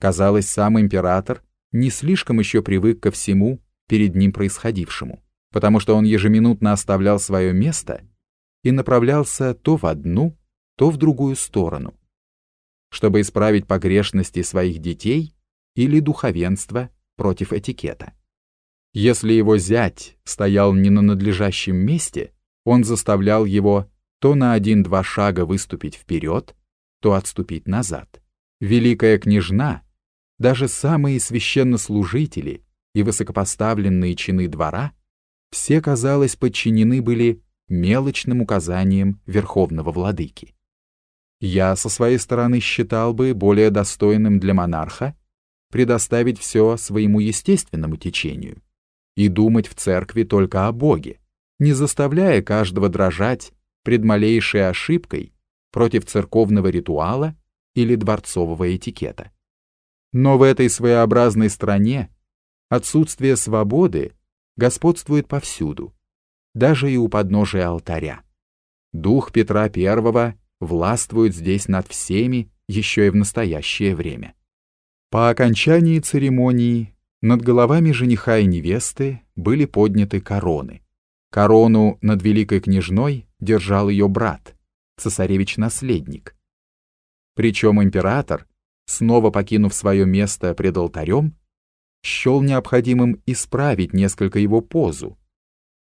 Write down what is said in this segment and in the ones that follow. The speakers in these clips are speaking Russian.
Казалось, сам император не слишком еще привык ко всему перед ним происходившему, потому что он ежеминутно оставлял свое место и направлялся то в одну, то в другую сторону, чтобы исправить погрешности своих детей или духовенства против этикета. Если его зять стоял не на надлежащем месте, он заставлял его то на один-два шага выступить вперед, то отступить назад. Великая княжна, даже самые священнослужители и высокопоставленные чины двора, все, казалось, подчинены были мелочным указаниям верховного владыки. Я со своей стороны считал бы более достойным для монарха предоставить все своему естественному течению и думать в церкви только о Боге, не заставляя каждого дрожать пред малейшей ошибкой против церковного ритуала или дворцового этикета. Но в этой своеобразной стране отсутствие свободы господствует повсюду, даже и у подножия алтаря. Дух Петра I властвует здесь над всеми еще и в настоящее время. По окончании церемонии над головами жениха и невесты были подняты короны. Корону над великой княжной держал ее брат, цесаревич-наследник. Причем император, снова покинув свое место пред алтарем, счел необходимым исправить несколько его позу,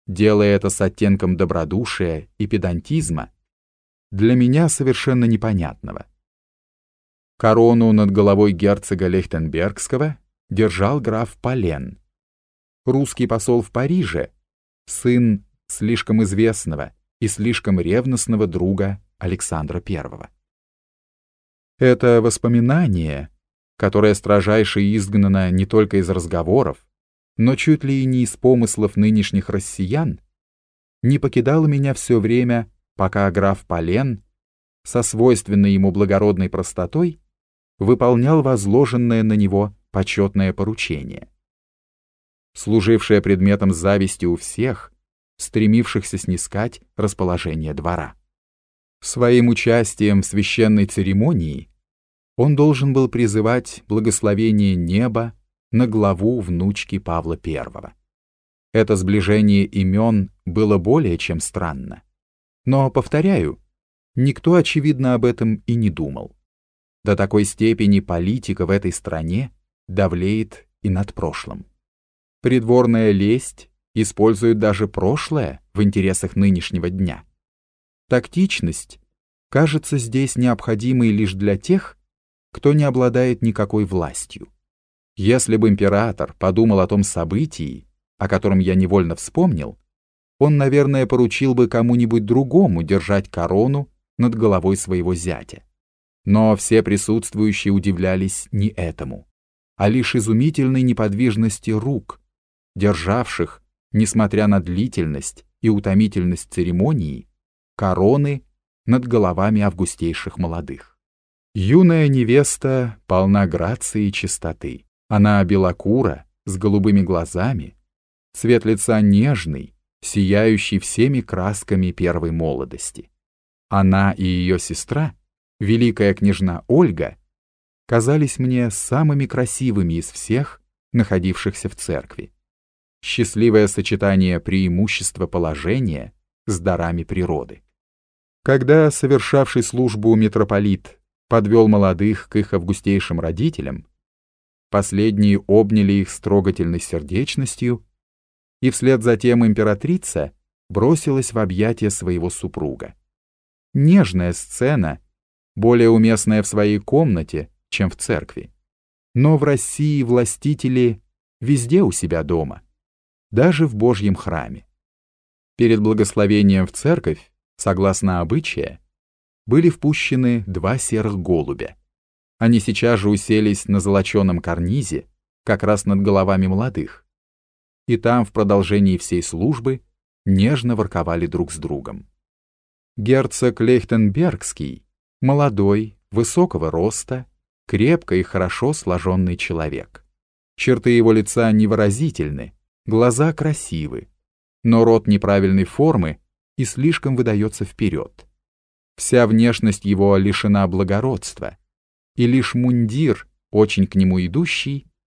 делая это с оттенком добродушия и педантизма, для меня совершенно непонятного. Корону над головой герцога Лехтенбергского держал граф Полен. Русский посол в Париже, сын слишком известного и слишком ревностного друга Александра I. Это воспоминание, которое строжайше изгнано не только из разговоров, но чуть ли и не из помыслов нынешних россиян, не покидало меня все время пока граф Полен со свойственной ему благородной простотой выполнял возложенное на него почетное поручение. Служившее предметом зависти у всех, стремившихся снискать расположение двора. Своим участием в священной церемонии он должен был призывать благословение неба на главу внучки Павла I. Это сближение имен было более чем странно. Но, повторяю, никто, очевидно, об этом и не думал. До такой степени политика в этой стране давлеет и над прошлым. Придворная лесть использует даже прошлое в интересах нынешнего дня. Тактичность кажется здесь необходимой лишь для тех, кто не обладает никакой властью. Если бы император подумал о том событии, о котором я невольно вспомнил, он, наверное, поручил бы кому-нибудь другому держать корону над головой своего зятя. Но все присутствующие удивлялись не этому, а лишь изумительной неподвижности рук, державших, несмотря на длительность и утомительность церемонии, короны над головами августейших молодых. Юная невеста полна грации и чистоты. Она белокура, с голубыми глазами, цвет лица нежный, сияющий всеми красками первой молодости. Она и ее сестра, великая княжна Ольга, казались мне самыми красивыми из всех, находившихся в церкви. Счастливое сочетание преимущества положения с дарами природы. Когда совершавший службу митрополит подвел молодых к их августейшим родителям, последние обняли их с трогательной сердечностью и вслед за тем императрица бросилась в объятия своего супруга. Нежная сцена, более уместная в своей комнате, чем в церкви. Но в России властители везде у себя дома, даже в Божьем храме. Перед благословением в церковь, согласно обычая, были впущены два серых голубя. Они сейчас же уселись на золоченом карнизе, как раз над головами молодых и там в продолжении всей службы нежно ворковали друг с другом. Герцог Лейхтенбергский, молодой, высокого роста, крепко и хорошо сложенный человек. Черты его лица невыразительны, глаза красивы, но рот неправильной формы и слишком выдается вперед. Вся внешность его лишена благородства, и лишь мундир очень к нему идущий,